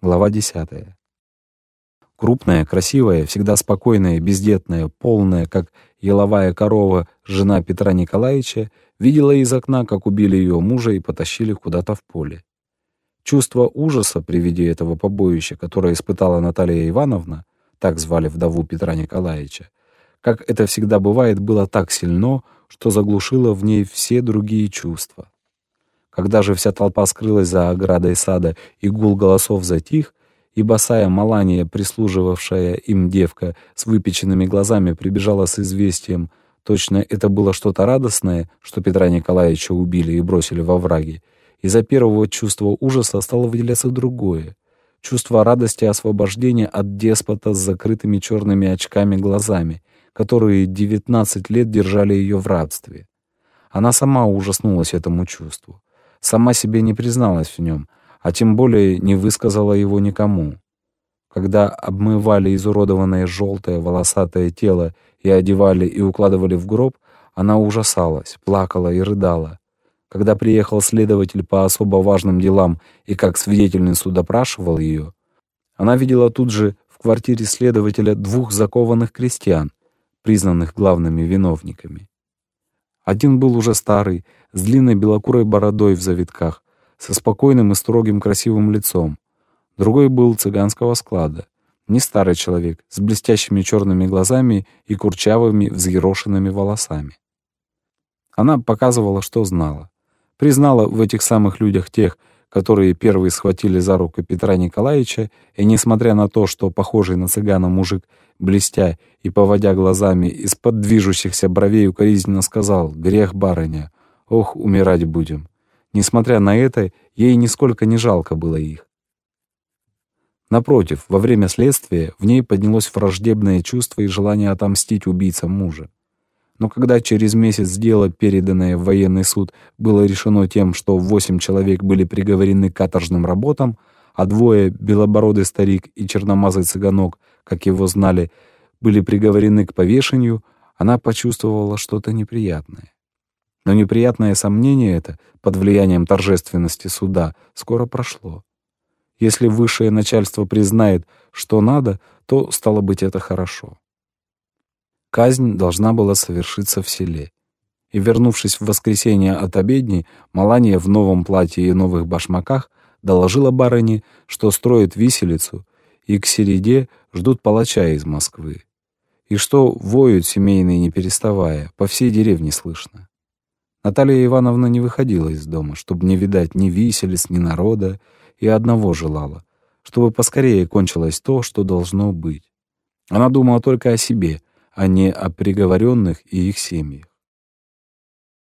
Глава 10. Крупная, красивая, всегда спокойная, бездетная, полная, как еловая корова, жена Петра Николаевича, видела из окна, как убили ее мужа и потащили куда-то в поле. Чувство ужаса при виде этого побоища, которое испытала Наталья Ивановна, так звали вдову Петра Николаевича, как это всегда бывает, было так сильно, что заглушило в ней все другие чувства. Когда же вся толпа скрылась за оградой сада и гул голосов затих, и босая Малания, прислуживавшая им девка, с выпеченными глазами прибежала с известием, точно это было что-то радостное, что Петра Николаевича убили и бросили во враги, из-за первого чувства ужаса стало выделяться другое — чувство радости освобождения от деспота с закрытыми черными очками глазами, которые девятнадцать лет держали ее в рабстве. Она сама ужаснулась этому чувству сама себе не призналась в нем, а тем более не высказала его никому. Когда обмывали изуродованное желтое волосатое тело и одевали и укладывали в гроб, она ужасалась, плакала и рыдала. Когда приехал следователь по особо важным делам и как свидетельницу допрашивал ее, она видела тут же в квартире следователя двух закованных крестьян, признанных главными виновниками. Один был уже старый, с длинной белокурой бородой в завитках, со спокойным и строгим красивым лицом. Другой был цыганского склада, не старый человек, с блестящими черными глазами и курчавыми взъерошенными волосами. Она показывала, что знала. Признала в этих самых людях тех, которые первые схватили за руку Петра Николаевича, и, несмотря на то, что похожий на цыгана мужик, блестя и поводя глазами, из-под движущихся бровей укоризненно сказал «Грех, барыня! Ох, умирать будем!» Несмотря на это, ей нисколько не жалко было их. Напротив, во время следствия в ней поднялось враждебное чувство и желание отомстить убийцам мужа. Но когда через месяц дело, переданное в военный суд, было решено тем, что восемь человек были приговорены к каторжным работам, а двое, белобородый старик и черномазый цыганок, как его знали, были приговорены к повешению, она почувствовала что-то неприятное. Но неприятное сомнение это, под влиянием торжественности суда, скоро прошло. Если высшее начальство признает, что надо, то, стало быть, это хорошо. Казнь должна была совершиться в селе. И, вернувшись в воскресенье от обедни, Малания в новом платье и новых башмаках доложила барыне, что строит виселицу, и к середе ждут палача из Москвы. И что воют семейные, не переставая, по всей деревне слышно. Наталья Ивановна не выходила из дома, чтобы не видать ни виселиц, ни народа, и одного желала, чтобы поскорее кончилось то, что должно быть. Она думала только о себе — а не о приговоренных и их семьях.